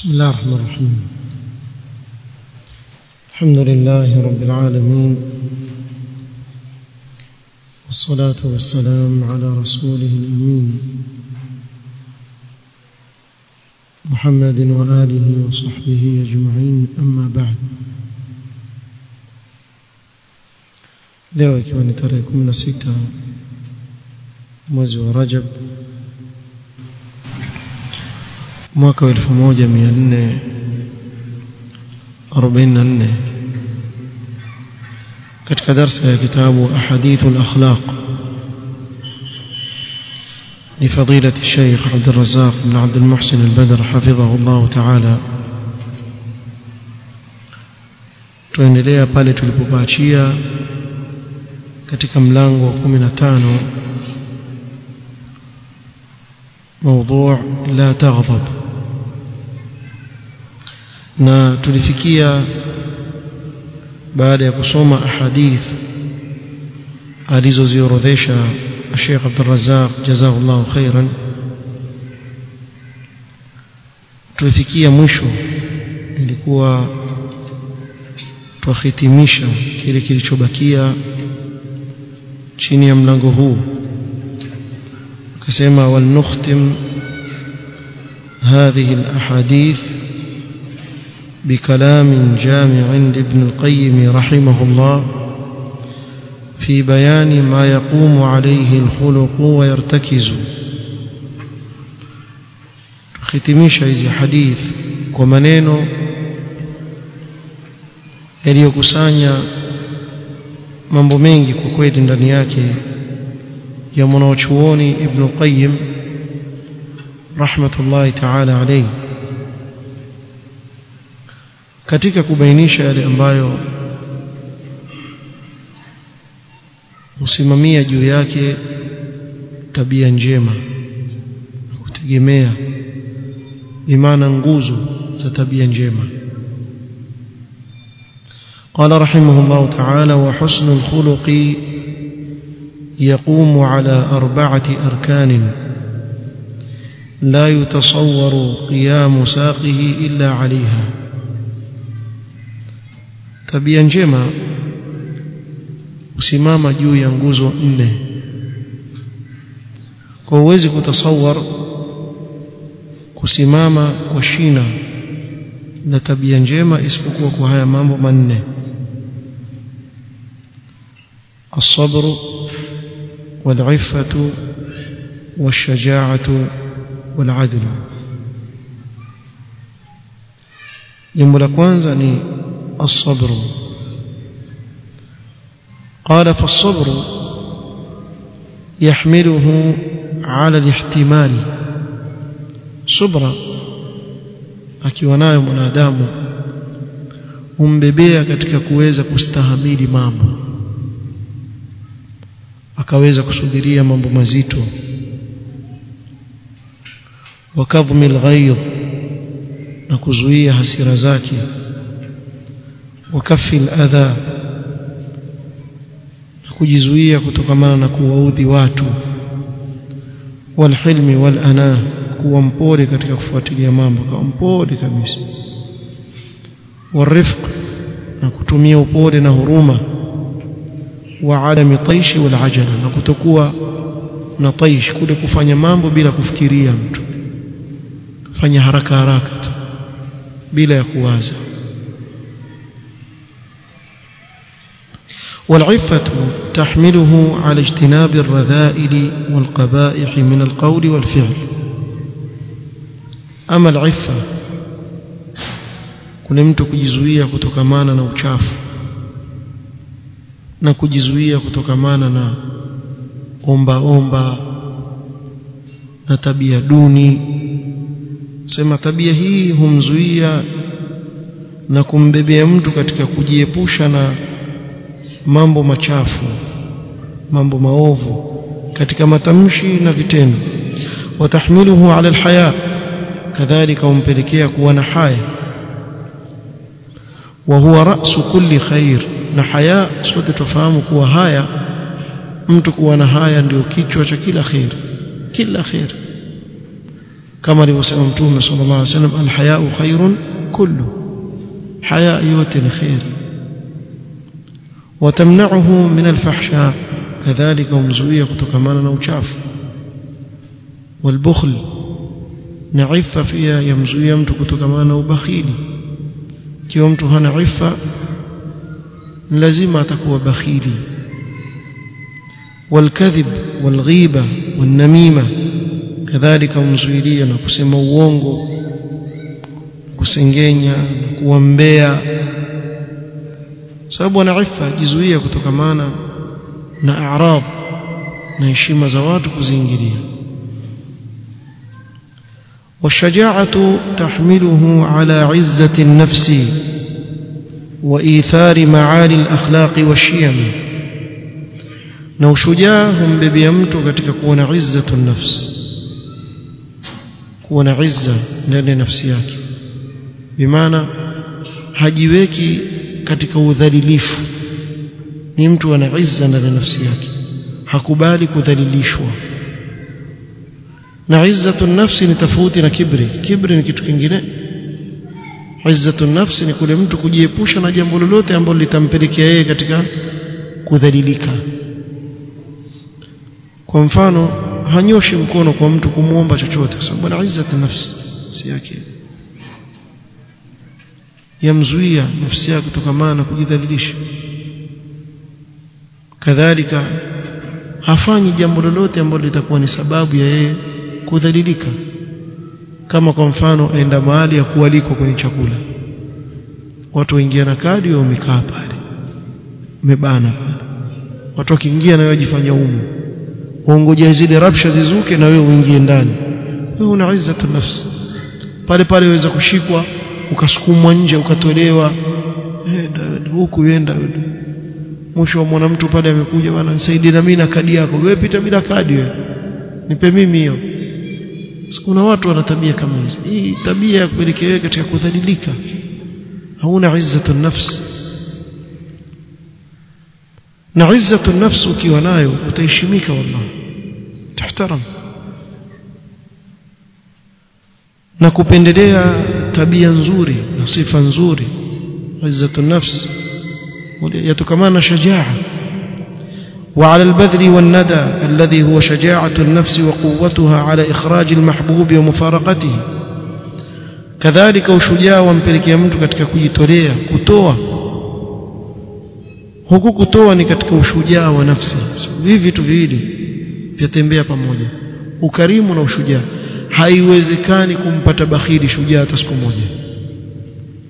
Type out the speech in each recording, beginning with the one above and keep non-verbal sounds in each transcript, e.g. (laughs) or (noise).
بسم الله الرحمن الرحيم. الحمد لله رب العالمين. والصلاة والسلام على رسوله الأمين. محمد وآله وصحبه أجمعين. أما بعد. Leo ikiwa ni tarehe 16 mwezi wa mwaka wa 1444 katika darsa ya kitabu ahadithu al-akhlaq لفضيلة الشيخ عبد الرزاق بن عبد المحسن البدر حفظه الله تعالى tuendelea pale tulipopaachia katika mlango wa 15 موضوع لا تغضب. نا تلفكيا بعد يقصوم أحاديث أليزو زيورو ذيشا الشيخ عبد الرزاق جزاه الله خيرا. تلفكيا مشو اللي هو تختمشا كيري كيري شبكيا chini ya هو wal nukhtim هذه الأحاديث بكلام جامع لابن القيم رحمه الله في بيان ما يقوم عليه الخلق ويرتكز. ختميش هذه حديث ومنينو yaliyokusanya mambo mengi kwa kweli ya mwanachuoni Ibn Qayyim rahmatullahi ta'ala alayhi katika kubainisha yale ambayo husimamia juu yake tabia njema na kutegemea imana nguzo za tabia njema قال رحمه الله تعالى وحسن الخلق يقوم على أربعة أركان. لا يتصور قيام ساقه إلا عليها. تبيا جما سمام جو ينقوز إنه كويز تصور كسمام وشينا na tabia njema isipokuwa kwa haya mambo والعفة والشجاعة والعدل. لملكوانزني الصبر قال فالصبر يحمله على الاحتمال صبر أكيوناي من أدامه هم ببيع كتك كويزة كستهميل akaweza kusubiria mambo mazito. Wakadhmi alghayr na kuzuia hasira zake. Wakafi aladha na kujizuia kutokamana na kuwaudhi watu. Walhilmi walana kuwa mpole katika kufuatilia mambo kwa mpole kabisa. Warifq na kutumia upole na huruma وعالم طيش والعجل نكتكوا نطيش كل كفanya مambo bila kufikiria mtu fanya haraka haraka bila والعفة تحمله على اجتناب الرذائل والقبائح من القول والفعل. أما العفة كل mtu kujizuia kutokana na kujizuia kutokamana na omba omba na tabia duni. Sema tabia hii humzuia na kumbebea mtu katika kujiepusha na mambo machafu mambo maovu katika matamshi na vitendo. Watahmiluhu ala alhaya kadhalika umpelekea kuwa na haya. Wa huwa ra'su kulli khair na haya sote tufahamu kuwa haya mtu kuwa na haya ndio kichwa cha kila khair kila khair kama alivyosema mtume sallallahu alaihi wasallam alhaya'u khairun kullu haya yote ni khair watamna'uhu min alfahsha kadhalika umzuia kutokamana na uchafu والبخل na ifa pia yamzuia mtu kutokamana na ubakhili kiwa mtu hana ifa lazima atakuwa bakhili والكذب والغيبة والنميمة كذلك na kusema uongo kusengenya na kuambea sababu ana ifa jizuia kutokamana na a'rab na heshima za watu kuziingilia والشجاعة تحمله على عزة النفس وإيثار معالي الأخلاق والشيم na ushujaa humbebea mtu katika kuwa na izzatu nafs kuwa na izza ndani ya nafsi yake bimaana hajiweki katika udhalilifu ni mtu ana izza ndani ya nafsi yake hakubali kudhalilishwa na izzatu nafsi ni tofauti na kibri kibri ni kitu kingine izzatu nafsi ni kule mtu kujiepusha na jambo lolote ambalo litampelekea yeye katika kudhalilika. Kwa mfano hanyoshi mkono kwa mtu kumuomba chochote kwa sababu ana izzatu nafsi si yake. Yamzuia nafsi yake kutokamana na kujidhalilisha. Kadhalika hafanyi jambo lolote ambalo litakuwa ni sababu ya yeye kudhalilika kama kwa mfano aenda mahali ya kualikwa kwenye chakula. Watu waingia na kadi au wamekaa pale. Mebana pale. Watu wakiingia na wajifanya umu. Waongoja zile rabsha zizuke na wewe uingie ndani. Wewe una izzatu nafsi pale pale waweza kushikwa ukasukumwa nje ukatolewa. Huku yenda mwisho wa mwanamtu pale amekuja bwana nisaidie na mimi na kadi yako. Wewe pita bila kadi wewe. Nipe mimi hiyo kuna watu wana tabia kama hizi. Hii tabia ya kuelekea katika kudhalilika hauna izzatu nafsi na izzatu nafsi ukiwa nayo utaheshimika wallahi. Tahtaram. Na kupendelea tabia nzuri na sifa nzuri izzatu nafsi yatokamana na shajaa وعلى البذل والندى الذي هو شجاعة النفس وقوتها على إخراج المحبوب ومفارقته. كذلك وشجاع وامبرك يمتو كتك كي تولي كتوة هكو كتوة نكتك وشجاع ونفسي فيفي تفيدي في تنبيه بموجة. وكريمنا وشجاع. haiwezekani kumpata bakhili shujaa hata siku moja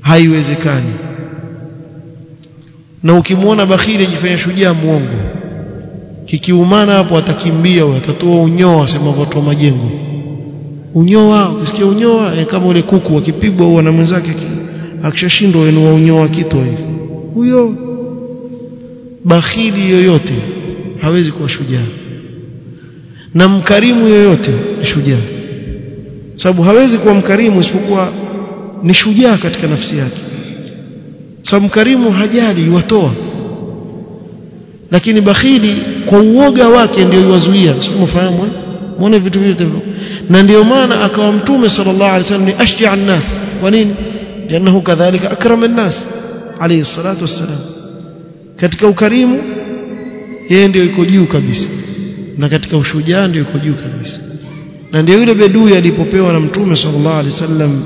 haiwezekani na ukimwona bakhili ajifanya shujaa mwongo kikiumana hapo atakimbia atatoa unyoa sema watu wa majengo. Unyoa ukisikia unyoa e, kama ule kuku akipigwa huwa na mwenzake akishashindwa inua unyoa kitu hivi. Huyo bakhili yoyote hawezi kuwa shujaa. Na mkarimu yoyote ni shujaa. Sababu hawezi kuwa mkarimu isipokuwa ni shujaa katika nafsi yake. Sababu mkarimu hajali watoa lakini bakhili kwa uoga wake ndio iwazuia sio mfahamu muone vitu vyote na ndio maana akawa mtume sallallahu alaihi wasallam ni ashja an-nas kwa nini لانه kadhalika akram an-nas alayhi salatu wassalam katika ukarimu yeye ndio iko juu kabisa na katika ushujaa ndio iko juu kabisa na ndio yule bedui alipopewa na mtume sallallahu alaihi wasallam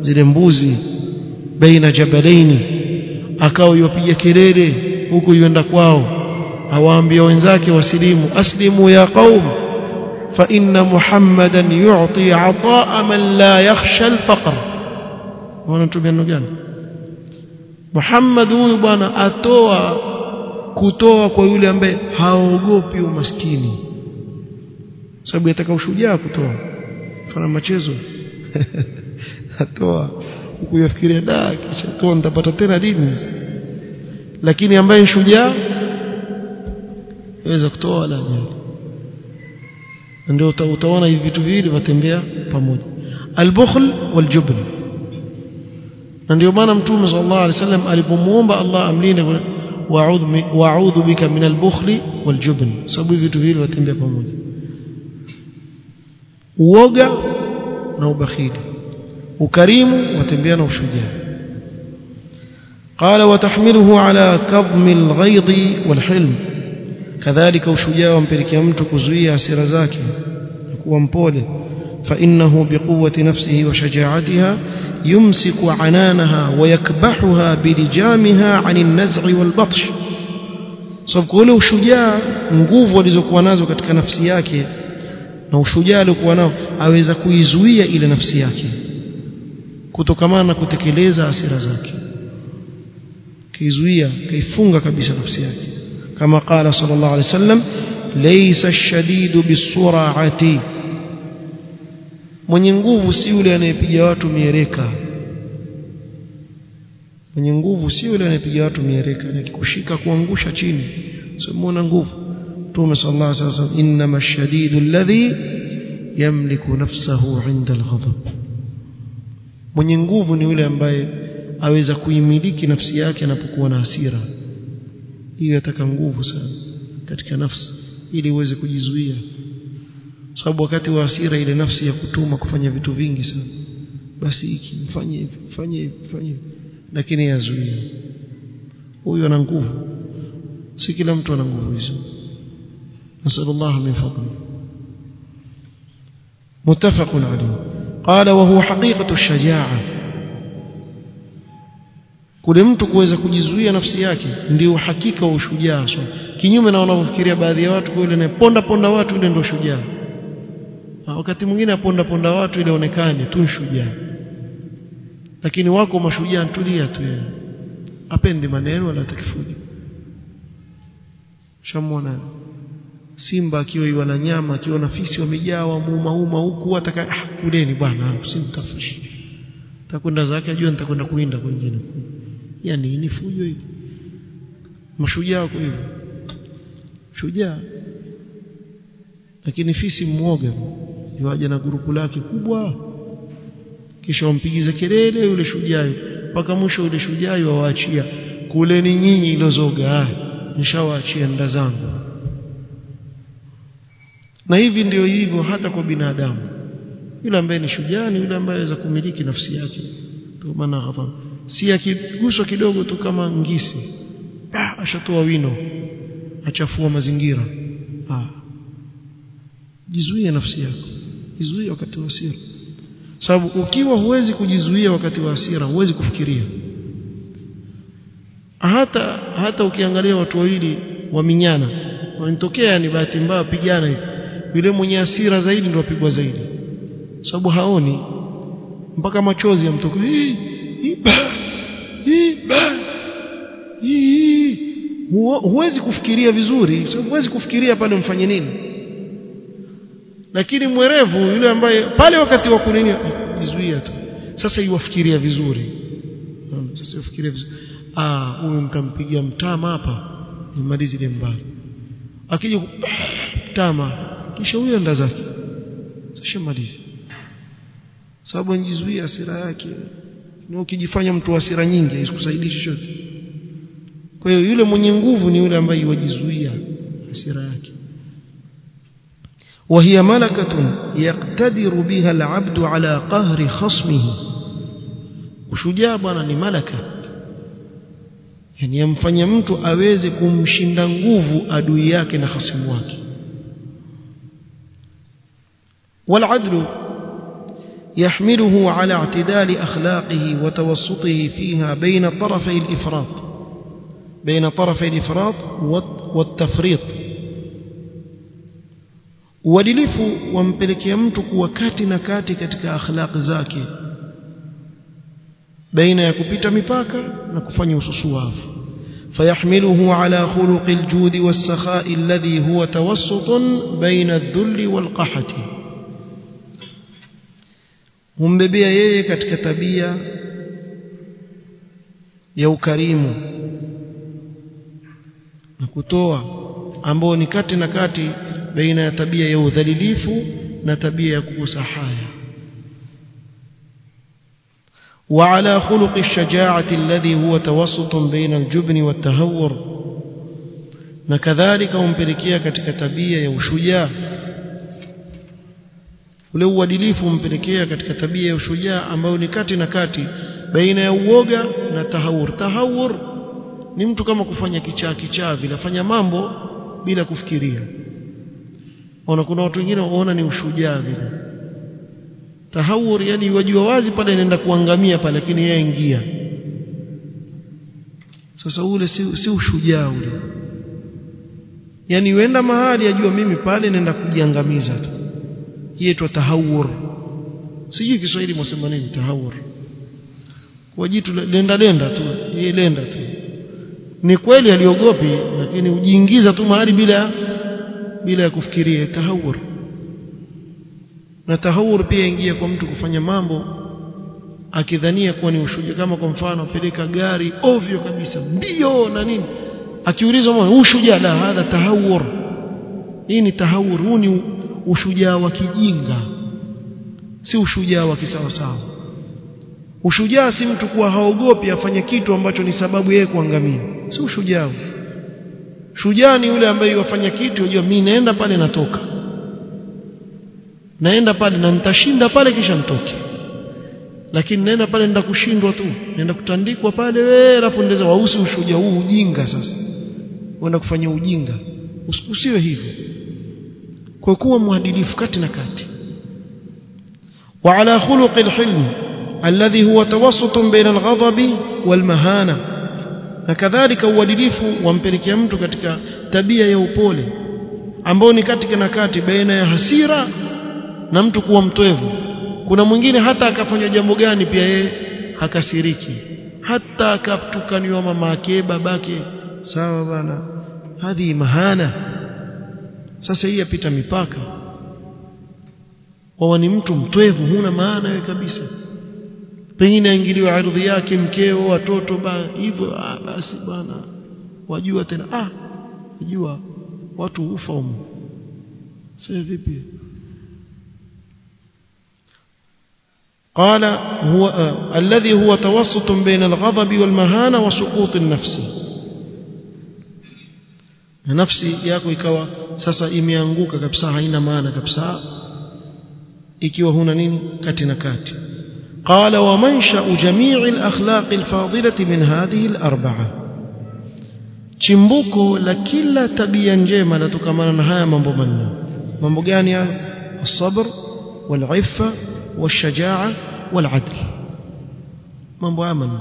zile mbuzi baina jabalaini akao yopiga kelele huku yuenda kwao awaambia wenzake wasilimu. Aslimu ya qaum fa inna muhammadan yu'ti 'ataa man la yakhsha alfaqr wanatumia wana neno gani? Muhammad huyu bwana atoa kutoa kwa yule ambaye haogopi umaskini. Sababu yataka ushujaa kutoa. Fana machezo. (laughs) Atoa. Ukuyafikiria da kisha toa nitapata tena dini. Lakini ambaye shujaa yaweza kutoa wala jali ndio utaona hivi vitu viwili watembea pamoja albukhl waljubn na ndio maana mtume sallallahu alaihi wasallam alipomuomba Allah amlinde wa'udhu bika min albukhli waljubn sababu vitu viwili watembea pamoja uoga na ubakhili ukarimu watembea na ushujaa قال وتحمله على كظم الغيظ والحلم كذلك ushujaa wampelekea mtu kuzuia hasira zake kuwa mpole فإنه بقوة نفسه وشجاعتها يمسك عنانها ويكبحها بلجامها عن النزع والبطش sababu ule ushujaa nguvu alizokuwa nazo katika nafsi yake na ushujaa aliokuwa nao aweza kuizuia ile nafsi yake kutokamana na kutekeleza hasira zake kaizuia kaifunga kabisa nafsi yake kama qala sallallahu alaihi wasallam laysa ash-shadidu bis-sur'ati mwenye nguvu si yule anayepiga watu miereka mwenye nguvu si yule anayepiga watu miereka akikushika kuangusha chini simuona nguvu Mtume sallallahu alaihi wasallam inma ash-shadidu alladhi yamliku nafsahu 'inda al-ghadab mwenye nguvu ni yule ambaye aweza kuimiliki nafsi yake anapokuwa na hasira hiyo yataka nguvu sana katika nafsi ili uweze kujizuia sababu wakati wa hasira ile nafsi ya kutuma kufanya vitu vingi sana basi hiki mfanye hivi mfanye hivi mfanye hivi lakini yazuia huyu ana nguvu si kila mtu ana nguvu hizo nasallallahu min fadli متفق عليه قال وهو حقيقة الشجاعة kule mtu kuweza kujizuia nafsi yake ndio uhakika wa ushujaa. So, kinyume na wanavyofikiria baadhi ya watu kwa na ponda ponda watu ile ndio shujaa. Wakati mwingine aponda ponda watu ile onekane tu shujaa. Lakini wako mashujaa tulia tu yeye. Apende maneno wala atakifuja shamona simba akiwa iwana nyama akiwa na fisi wamejaa wamuuma uma huku ataka ah, kuleni bwana usimtafushi takwenda zake ajua nitakwenda kuinda kwingine ya nini fujo hiyo mashujaa kwa hivyo shujaa. Lakini fisi mwoga yuaje na gurupu lake kubwa. Kisha wampigiza kelele yule shujaa. Mpaka mwisho yule shujaa kule ni nyinyi ilozoga nishawaachia nda zangu. Na hivi ndio hivyo hata kwa binadamu. Yule ambaye ni shujaa ni yule ambaye aweza kumiliki nafsi yake. Maana hapa si akiguswa kidogo tu kama ngisi. Ah ashatoa wino. Achafua mazingira. Ah. Jizuie nafsi yako. Jizuie wakati wa hasira. Sababu ukiwa huwezi kujizuia wakati wa hasira huwezi kufikiria. Hata hata ukiangalia watu wawili waminyana wanitokea ni bahati mbaya pigana hivi. Yule mwenye hasira zaidi ndio apigwa zaidi. Sababu haoni. Mpaka machozi yamtoka hii hii huwezi kufikiria vizuri huwezi kufikiria pale mfanye nini. Lakini mwerevu yule ambaye pale wakati wa kunini jizuia tu. Sasa iwafikiria vizuri. Sasa iwafikiria vizuri. Ah huyu nikampigia mtama hapa nimalize ile mbali. Akija mtama kisha huyo enda zake. Sasa malize sababu njizuia hasira yake na ukijifanya mtu wa hasira nyingi isikusaidii chochote kwa hiyo yule mwenye nguvu ni yule ambaye yajizuia hasira yake وهي ملكة يقتدر بها العبد على قهر خصمه ushujaa bwana ni malaka yani yamfanya mtu aweze kumshinda nguvu adui yake na hasimu wake والعدل يحمله على اعتدال أخلاقه وتوسطه فيها بين طرفي الإفراط بين طرفي الإفراط والتفريط. na kati katika akhlaq zake baina ya kupita mipaka na kufanya ususuavu فيحمله على خلق الجود والسخاء الذي هو توسط بين الذل والقحة humbebea yeye katika tabia ya ukarimu na kutoa ambao ni kati na kati baina ya tabia ya udhalilifu na tabia ya kukosa haya وعلى خلق الشجاعة الذي هو توسط بين الجبن والتهور na kadhalika umpelekea katika tabia ya ushujaa ule uadilifu umpelekea katika tabia ya ushujaa ambayo ni kati na kati baina ya uoga na tahawur. Tahawur ni mtu kama kufanya kichaa kichaa vile afanya mambo bila kufikiria. Ona kuna watu wengine waona ni ushujaa vile. Tahawur yani wajua wazi pale inaenda kuangamia pale lakini yeye ingia sasa ule si, si ushujaa ule. Yani uenda mahali ajua mimi pale naenda kujiangamiza tu hii inaitwa tahawur. Sijui Kiswahili mwasema nini tahawur. Kwa jitu lenda lenda tu yeye lenda tu. Ni kweli aliogopi lakini ujiingiza tu mahali bila bila ya kufikiria tahawur. Na tahawur pia ingia kwa mtu kufanya mambo akidhania kuwa ni ushujaa kama kwa mfano peleka gari ovyo kabisa ndio na nini. Akiulizwa mbona ushujaa la hadha tahawur. Hii ni tahawur. Huu ni ushujaa wa kijinga. Si ushujaa wa kisawasawa. Ushujaa si mtu kuwa haogopi afanye kitu ambacho ni sababu yeye kuangamia. Si ushujaa. Shujaa ni yule ambaye yafanya kitu unajua mimi naenda pale natoka. Naenda pale na nitashinda pale kisha nitoke. Lakini naenda pale nenda kushindwa tu. Naenda kutandikwa pale wewe alafu ndeza wausi ushujaa huu ujinga sasa. Uenda kufanya ujinga. Usiwe hivyo kwa kuwa mwadilifu kati na kati وعلى خلق الحلم الذي هو توسط بين الغضب والمهانه na kadhalika uadilifu wampelekea mtu katika tabia ya upole ambao ni katika na kati baina ya hasira na mtu kuwa mtwevu kuna mwingine hata akafanya jambo gani pia yeye hakasiriki hata akatukaniwa mama yake babake sawa bana hadhi mahana sasa hii yapita mipaka wawa ni mtu mtwevu huna maana wewe kabisa pengine aingiliwa ardhi yake mkeo watoto hivyo ah, basi bwana wajua tena ah wajua watu hufa humo sasa vipi قال هو آه الذي هو توسط بين الغضب والمهانه وسقوط النفس nafsi yako ikawa sasa imeanguka kabisa haina maana kabisa ikiwa huna nini kati na kati قال ومنشأ جميع الأخلاق الفاضلة من هذه الأربعة chimbuko la kila tabia njema latokamana na haya mambo manne mambo gani hayo الصبر والعفة والشجاعة والعدل mambo haya manne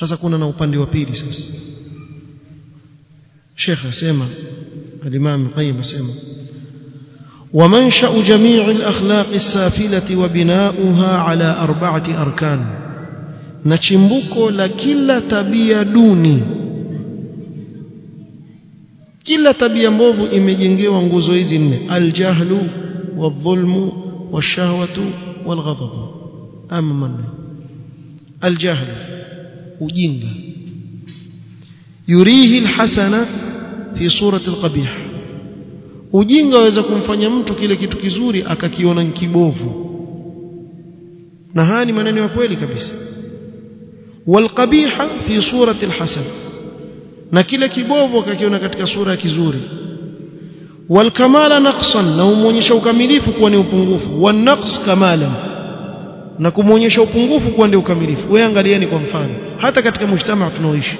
sasa kuna na upande wa pili sasa شيخ اسمع الإمام القيم اسمع ومنشأ جميع الأخلاق السافلة وبناؤها على أربعة أركان. نشمبوكو لكل طبيعه دوني. كل طبيعه مبو imejengewa nguzo hizi nne الجهل والظلم والشهوة والغضب. اما من؟ الجهل. وجنه يريه الحسنه fi surati alqabih. Ujinga waweza kumfanya mtu kile kitu kizuri akakiona ni kibovu. Na haya ni maneno ya kweli kabisa. Walqabiha fi surati alhasan. Na kile kibovu akakiona katika sura ya kizuri. Walkamala naqsan na umuonyesha ukamilifu kuwa ni upungufu. Wanaqs kamala na kumuonyesha upungufu kuwa ndio ukamilifu. Wewe angalieni kwa mfano. Hata katika mshtama tunaoishi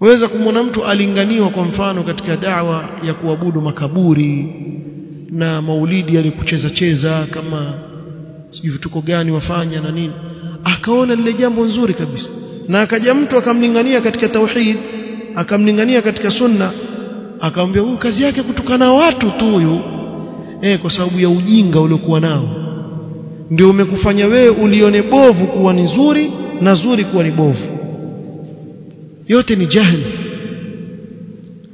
waweza kumwona mtu alinganiwa kwa mfano katika dawa ya kuabudu makaburi na maulidi alikucheza cheza kama sijui vituko gani wafanya na nini. Akaona lile jambo nzuri kabisa. Na akaja mtu akamlingania katika tauhid akamlingania katika sunna akamwambia huyu kazi yake kutukana watu tu huyu. Eh kwa sababu ya ujinga uliokuwa nao. Ndio umekufanya wewe ulione bovu kuwa ni zuri na zuri kuwa ni bovu yote ni jahili.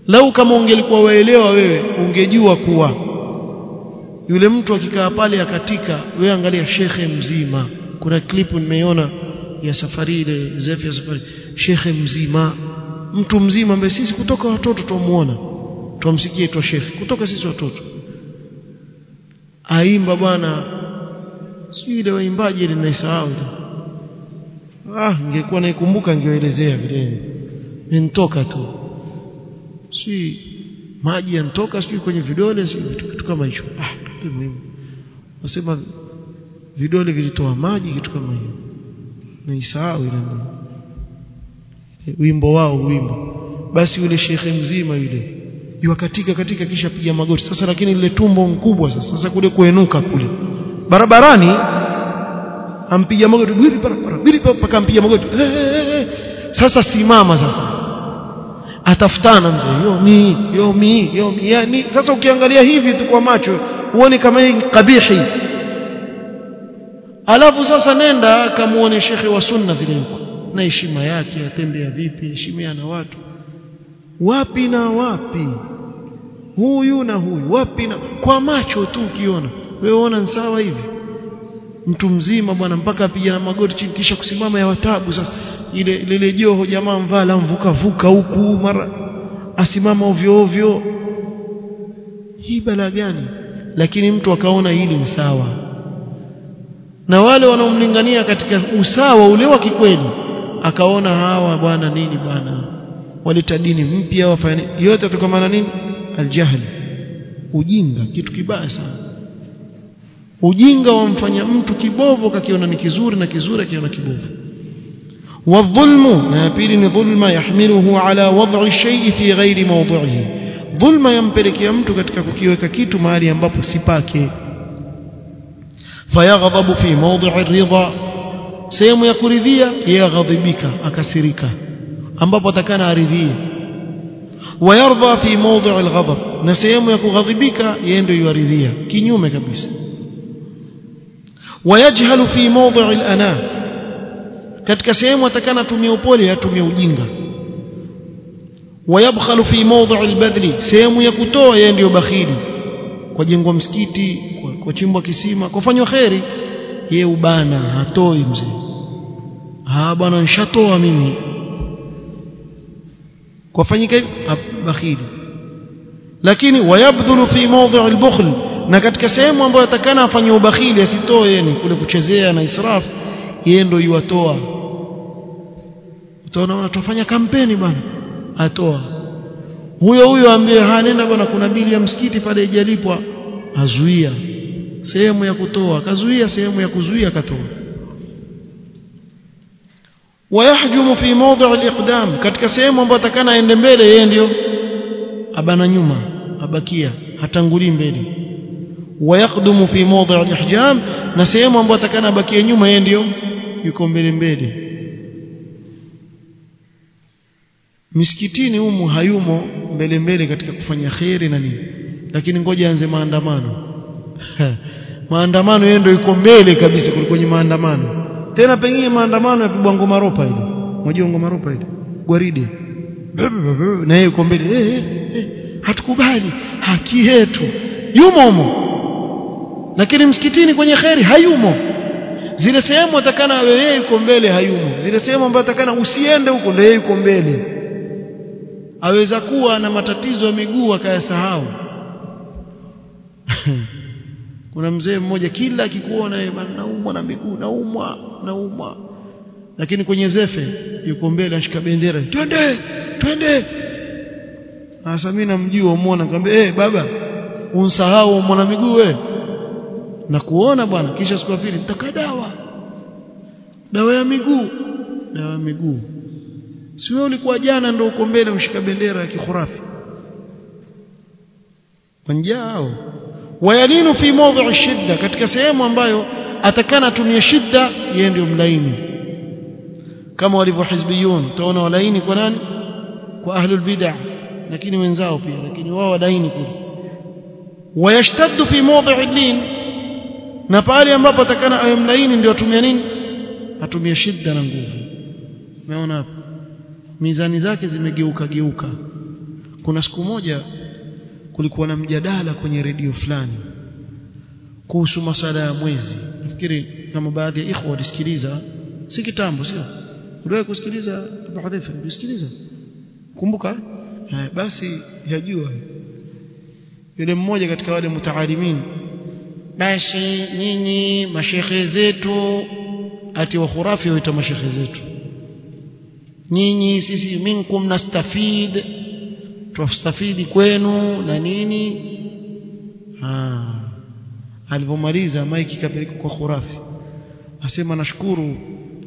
Lau kama ungelikuwa waelewa wewe ungejua kuwa yule mtu akikaa pale akatika wewe angalia shekhe mzima. Kuna klipu nimeiona ya safari ile zefu ya safari. Shekhe mzima. Mtu mzima ambaye sisi kutoka watoto tumuona tumsikie tu shekhe. Kutoka sisi watoto. Aimba bwana. Sijui ile waimbaji ile naisahau. Ah ningekuwa naikumbuka ningeelezea vile nitoka tu si maji yanatoka sijui kwenye vidole si kitu kama hicho ah muhimu nasema vidole vilitoa maji kitu kama hiyo na isahau ile wimbo wao wimbo basi yule shekhe mzima yule yua katika katika kisha piga magoti sasa lakini ile tumbo mkubwa sasa sasa kule kuenuka kule barabarani ampiga magoti bili barabara bili paka ampiga magoti hey. Sasa simama sasa. Atafutana mzee. Yomi yomi yomi yani sasa ukiangalia hivi tu kwa macho uone kama hii kabihi. Alafu sasa nenda kamuone shekhe wa sunna vile yuko. Na heshima yake atembea vipi heshimia na watu. Wapi na wapi? Huyu na huyu. Wapi na kwa macho tu ukiona. Wewe ona sawa hivi? Mtu mzima bwana mpaka apige na magoti chini kisha kusimama ya watabu sasa ile lile joho jamaa mvala mvuka vuka huku mara asimama ovyo ovyo. Hii bala gani? Lakini mtu akaona hili ni sawa. Na wale wanaomlingania katika usawa ule wa kikweli akaona hawa bwana nini bwana? Waleta dini mpya wafanya yote tukamana nini? Aljahli ujinga kitu kibaya sana. Ujinga wamfanya mtu kibovu kakiona ni kizuri na kizuri akiona kibovu والظلم na dhulma yahmiluhu ala wad'i shay'i fi ghairi mawdi'ihi dhulma yampelekea mtu katika kukiweka kitu mahali ambapo si pake fayaghdabu fi mawdi'i ar-ridha sehemu ya kuridhia yaghadhibika akasirika ambapo atakana aridhie wayardha fi mawdi'i al-ghadab na sehemu ya kughadhibika yeye ndio yuaridhia kinyume kabisa wayajhalu fi mawdi'i al-ana katika sehemu atakana atumie upole atumie ujinga. Wayabkhalu fi mawdhi' al-badli sehemu ya kutoa yeye ndio bakhili. Kwa jengwa msikiti kwa, kwa chimbwa kisima kwa fanywa khairi yeye ubana hatoi mzee. Ah bwana nishatoa mimi. Kwa hivi bakhili. Lakini wayabdhulu fi mawdhi' al-bukhl na katika sehemu ambayo atakana afanye ubakhili asitoe yeye kule kuchezea na israf yeye ndio yuatoa utaona wanatofanya kampeni bwana. Atoa. Huyo huyo ambaye hanenda bwana kuna bili ya msikiti pale ijalipwa azuia. Sehemu ya kutoa kazuia sehemu ya kuzuia katoa wayahjumu fi mawdhi' al-iqdam katika sehemu ambayo atakana aende mbele yeye ndio abana nyuma abakia hatangulii mbele. Wayaqdumu fi mawdhi' al-ihjam na sehemu ambayo atakana abakie nyuma yeye ndio yuko mbele mbele. Misikitini humu hayumo mbele mbele katika kufanya khairi na nini. Lakini ngoja anze maandamano. (laughs) Maandamano yeye ndio yuko mbele kabisa kuliko kwenye maandamano. Tena pengine maandamano yapigwa ngoma ropa ile. Unajua ngoma ropa ile? Gwaride. (laughs) Na yeye yuko mbele. Eh, eh, eh, hatukubali. Haki yetu. Yumo humo. Lakini msikitini kwenye khairi hayumo zile sehemu atakana yeye yuko mbele hayumo. Zile sehemu ambazo atakana usiende huko ndio yuko mbele. Aweza kuwa na matatizo ya miguu akayasahau. (laughs) Kuna mzee mmoja kila akikuona yeye naumwa na miguu naumwa naumwa. Lakini kwenye zefe yuko mbele anashika bendera twende twende. Sasa mimi namjua muona nikamwambia eh hey, baba unsahau mwana miguu wewe na kuona bwana. Kisha siku ya pili dawa. Dawa ya miguu. Dawa ya miguu. Si wewe ulikuwa jana ndio uko mbele ushika bendera ya kikhurafi. Wanjao wayalinu fi mawdhi shidda katika sehemu ambayo atakana atumie shidda yeye ndio mlaini. Kama walivyo hizbiyun utaona walaini kwa nani? Kwa ahlul bid'ah lakini wenzao pia lakini wao walaini kule. Wayashtaddu fi mawdhi lin na pale ambapo atakana awe mlaini ndio atumia nini? Atumia shida na nguvu. Umeona hapo? Mizani zake zimegeuka geuka. Kuna siku moja kulikuwa na mjadala kwenye redio fulani kuhusu masala ya mwezi. Nafikiri kama baadhi ya ikhwa walisikiliza si kitambo sio? Uliwahi kusikiliza? Abu Hudhaifa ulisikiliza? Kumbuka eh, basi yajua yule mmoja katika wale mutaalimin basi nyinyi mashekhe zetu ati wa khurafi waita mashekhe zetu. Nyinyi sisi minkum nastafid twastafidi kwenu na nini? Alipomaliza maiki kapeleka kwa khurafi. Asema nashukuru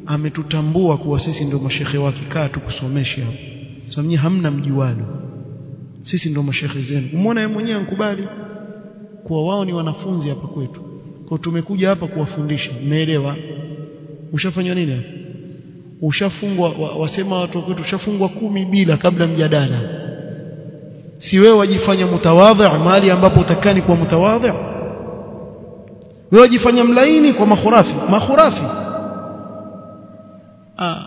ametutambua kuwa sisi ndio mashekhe wake kaa tukusomeshe hapo sasa hamna mjiwalo sisi ndio mashekhe zenu. Umeona yeye mwenyewe ankubali kuwa wao ni wanafunzi hapa kwetu. Kwa tumekuja hapa kuwafundisha. Mmeelewa? Ushafanywa nini ushafungwa wa, wasema watu kwetu ushafungwa kumi bila kabla mjadala. Si wewe wajifanya mutawadhi mali ambapo utakani kuwa mutawadhi? Wewe wajifanya mlaini kwa makhurafi. Makhurafi. Ah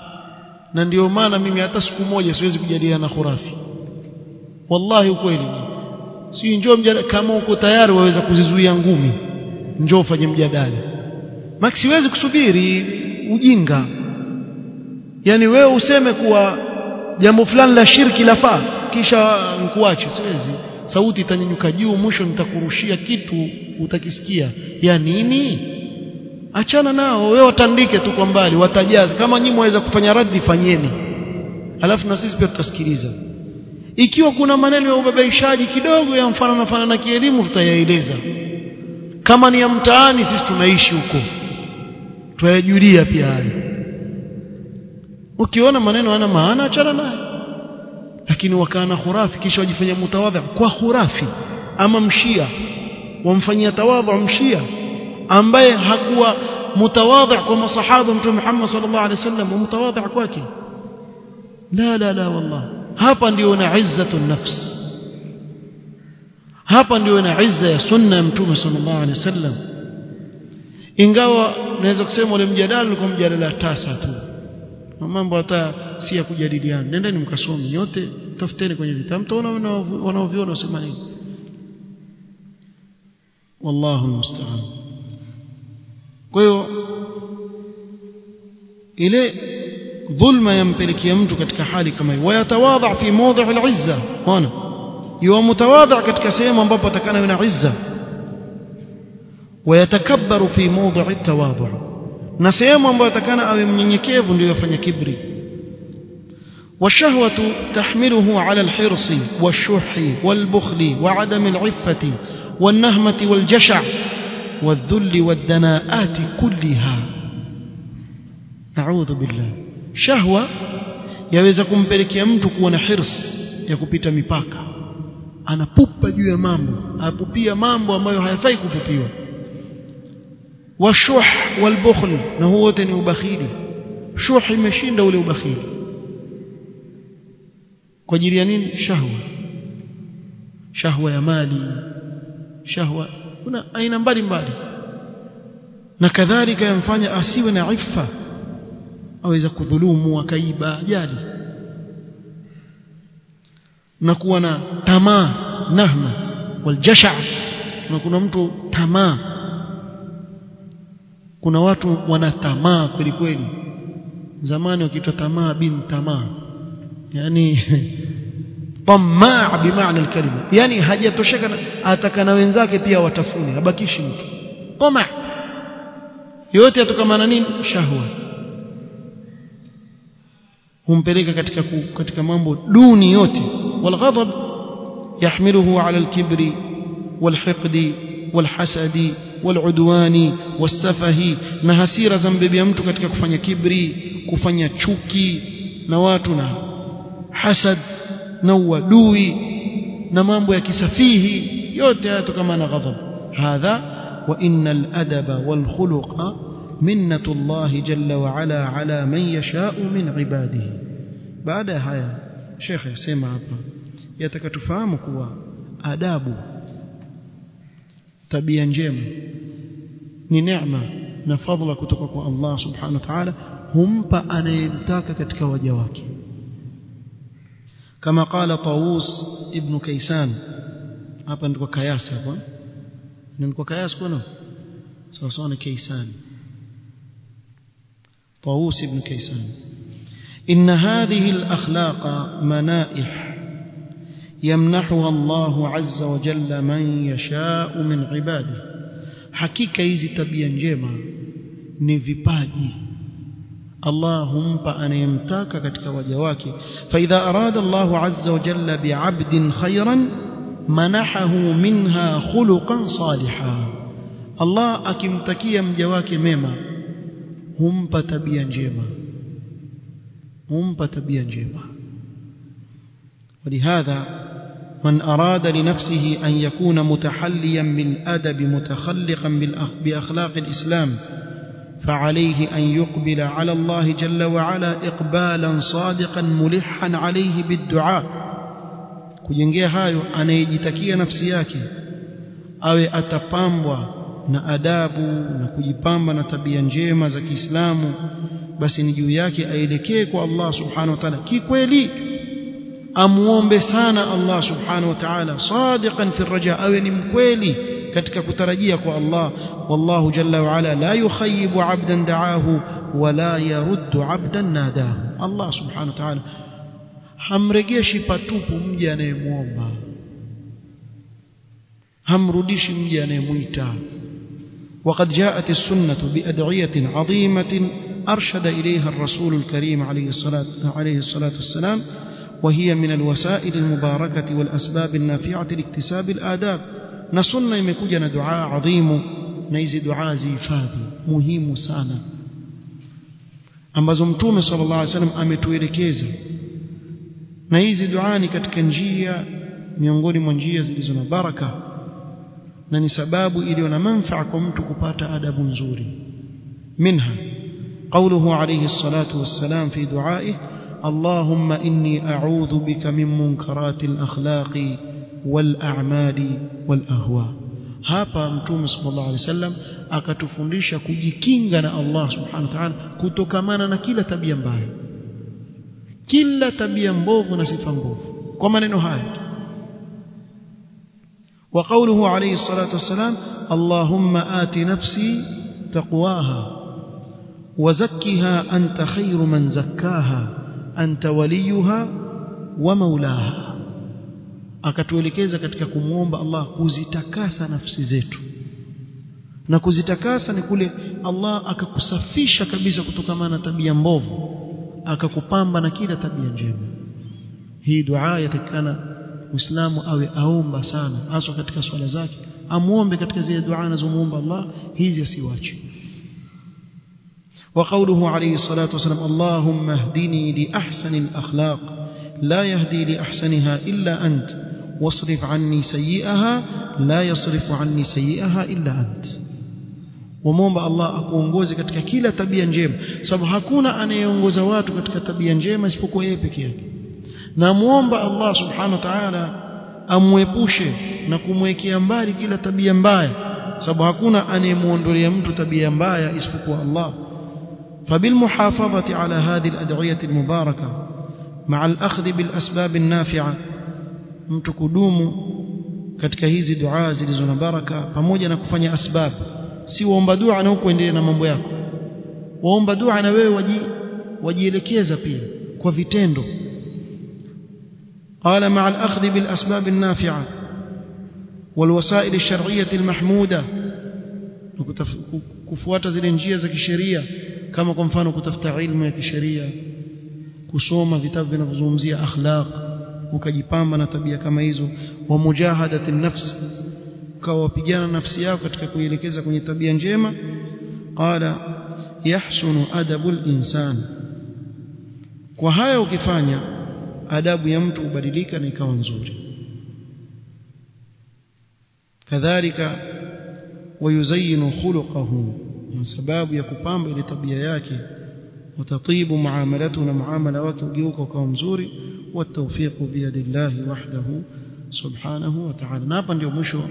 na ndio maana mimi hata siku moja siwezi kujadiliana na khurafi. Wallahi ukweli si njoo mjadala kama uko tayari waweza kuzizuia ngumi njoo ufanye mjadala. Max siwezi kusubiri ujinga. Yani wewe useme kuwa jambo fulani la shirki lafaa kisha nkuache siwezi. Sauti itanyanyuka juu mwisho nitakurushia kitu utakisikia. Ya nini? Achana nao wewe watandike tu kwa mbali watajaza. Kama nyinyi mwaweza kufanya radhi fanyeni. Alafu na sisi pia tutasikiliza ikiwa kuna maneno ya ubabaishaji kidogo ya mfano mfano na kielimu tutayaeleza. Kama ni ya mtaani sisi tunaishi huko. Tuyajulia pia hayo. Ukiona maneno yana maana achana nayo. Lakini wakana khurafi kisha wajifanya mutawadha kwa khurafi ama mshia wamfanyia tawadhu mshia ambaye hakuwa mutawadhi kwa masahaba mtume Muhammad sallallahu alaihi wasallam mutawadhi kwake. La la la wallah hapa ndio na izzatu nafs. Hapa ndio na izza ya sunna ya mtume sallallahu alaihi wasallam. Ingawa naweza kusema ule mjadala ulikuwa mjadala tasa tu. Mambo hata si ya kujadiliana. Nendeni mkasome nyote tafuteni kwenye vitabu. Mtaona wanaoviona wasema nini? Wallahu musta'an. Kwa hiyo ile dhulma yampelekea mtu katika hali kama hiyo wayatawadha fi mawdhi' al-izza ona yuwa mutawadha katika sehemu ambapo atakana na izza wayatakabbaru fi mawdhi' at-tawadhu na sehemu ambayo atakana awe mnyenyekevu ndio yafanya kibri والشهوة تحمله على الحرص والشح والبخل وعدم العفة والنهمة والجشع والذل والدناءات كلها نعوذ بالله shahwa yaweza kumpelekea mtu kuwa na hirs ya kupita mipaka. Anapupa juu ya mambo apupia mambo ambayo hayafai kupupiwa. Washuh walbukhl na huo wote ni ubakhili. Shuh imeshinda ule ubakhili. Kwa ajili ya nini? Shahwa. Shahwa ya mali. Shahwa kuna aina mbalimbali na kadhalika yamfanya asiwe na ifa aweza kudhulumu akaiba ajali. Na kuwa na tamaa nahma waljasha na kuna mtu tamaa. Kuna watu wana tamaa kweli kweli. Zamani wakiitwa tamaa bin tamaa. Yani (laughs) tamaa bimaana alkalima yani hajatosheka ataka na wenzake pia watafuni habakishi mtu. Tamaa. Yote yatokamana nini? Shahwa humpeleka katika katika mambo duni yote walghadab yahmiluhu ala alkibri walhiqdi walhasadi waludwani wasafahi na hasira za mbebea mtu katika kufanya kibri kufanya chuki na watu na hasad na uadui na mambo ya kisafihi yote haya kama na ghadhab hadha wa innal adaba wal khuluqa منة الله جل وعلا على من يشاء من عباده. بعد هيا شيخ سيما أبا يتك تفهمك أداب تبين جيم. نعمة. نفضل كتبك الله سبحانه وتعالى. هم أن يبتاك كتك وجواك كما قال طاووس ابن كيسان. أبا نكو كياس أبا نكو كياس كونه سوى كيسان. طاووس ابن كيسان. إن هذه الأخلاق منائح يمنحها الله عز وجل من يشاء من عباده. حقيقة njema ni vipaji Allah humpa anayemtaka katika waja wake فإذا أراد الله عز وجل بعبد خيرا منحه منها خلقا صالحا. akimtakia mja wake mema humpa tabia njema. Humpa tabia njema. ولهذا من أراد لنفسه أن يكون متحليا بالأدب متخلقا بأخلاق الإسلام فعليه أن يقبل على الله جل وعلا إقبالا صادقا ملحا عليه بالدعاء kujengea hayo anayejitakia nafsi yake awe atapambwa na adabu na kujipamba na tabia njema za Kiislamu basi ni juu yake aelekee kwa Allah subhanahu wa ta'ala kikweli amuombe sana Allah subhanahu wa ta'ala sadiqan fi raja awe ni mkweli katika kutarajia kwa Allah wallahu jalla wa ala la yukhayibu 'abdan da'ahu wa la yaruddu 'abdan nadahu Allah subhanahu wa ta'ala hamregeshi patupu mja anayemuomba hamrudishi mja anayemuita وقد جاءت السنة بأدعية عظيمة أرشد إليها الرسول الكريم عليه الصلاة, عليه الصلاة والسلام وهي من الوسائل المباركة والأسباب النافعة لاكتساب الآداب. نصلنا يمكوجنا دعاء عظيم نيزي دعاء زيفادي مهم سانا. ambazo mtume sallallahu alaihi wasallam ametuelekeza na hizi dua ni katika njia miongoni mwa njia zilizo na ni sababu iliyo na manfaa kwa mtu kupata adabu nzuri minha قوله عليه الصلاة والسلام في دعائه اللهم إني أعوذ بك من منكرات الأخلاق والأعمال والأهواء hapa mtume sallallahu alaihi wasallam akatufundisha kujikinga na Allah subhanahu wa ta'ala kutokamana na kila tabia mbaya kila tabia mbovu na sifa mbovu kwa maneno haya wa qawluhu alayhi salatu wassalam Allahumma ati nafsi taqwaha وزكها أنت خير من زكاها أنت وليها ومولاها akatuelekeza katika kumwomba Allah kuzitakasa nafsi zetu na kuzitakasa ni kule Allah akakusafisha kabisa kutokana na tabia mbovu akakupamba na kila tabia njema hii dua yatakana muislamu awe aomba sana hasa katika swala zake amuombe katika zile dua anazomuomba Allah hizi asiwache وقوله عليه الصلاة والسلام اللهم اهدني لأحسن الأخلاق لا يهدي لأحسنها إلا أنت واصرف عني سيئها لا يصرف عني سيئها إلا أنت وموomba Allah akuongoze katika kila tabia njema sababu hakuna anayeongoza watu katika tabia njema isipokuwa yeye peke yake na muomba Allah subhanahu wa ta'ala amwepushe na kumwekea mbali kila tabia mbaya sababu hakuna anayemuondolea mtu tabia mbaya isipokuwa Allah فبالمحافظة على هذه الأدعية المباركة مع الأخذ بالأسباب النافعة mtukudumu katika hizi dua zilizo na baraka pamoja na kufanya asbab si waomba dua na huko endelea na mambo yako waomba dua na wewe waji wajielekeza pia kwa vitendo قال مع الأخذ بالأسباب النافعة والوسائل الشرعية المحمودة. كفوات زلنجية زكي شرية كما قنفان كتفتع علم يكي شرية كسوما فتبنا فزومزي أخلاق. وكجبان من تبيا كما إيزو ومجاهدة النفس. كوابيجان نفسيا فتككو يلكيزا كن يتبيا جيما قال يحسن أدب الإنسان. وهايو كفانيا. Adabu ya mtu hubadilika na ikawa nzuri kadhalika wayuzayyinu khuluquhu من sababu ya kupamba ile tabia yake watatibu muamalatu na muamala wake ugeuka kwa mzuri والتوفيق بيد الله وحده سبحانه وتعالى na hapa ndio mwisho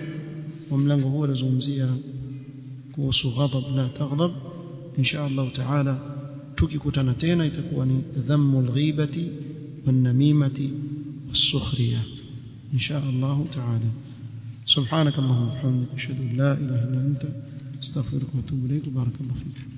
wa mlango huu unazungumzia kuhusu ghadab la taghdab insha Allah taala tukikutana tena itakuwa ni dhammu alghibati والنميمة والسخرية إن شاء الله تعالى. سبحانك اللهم وبحمدك أشهد أن لا إله إلا أنت أستغفرك وأتوب إليك. وبارك الله فيك.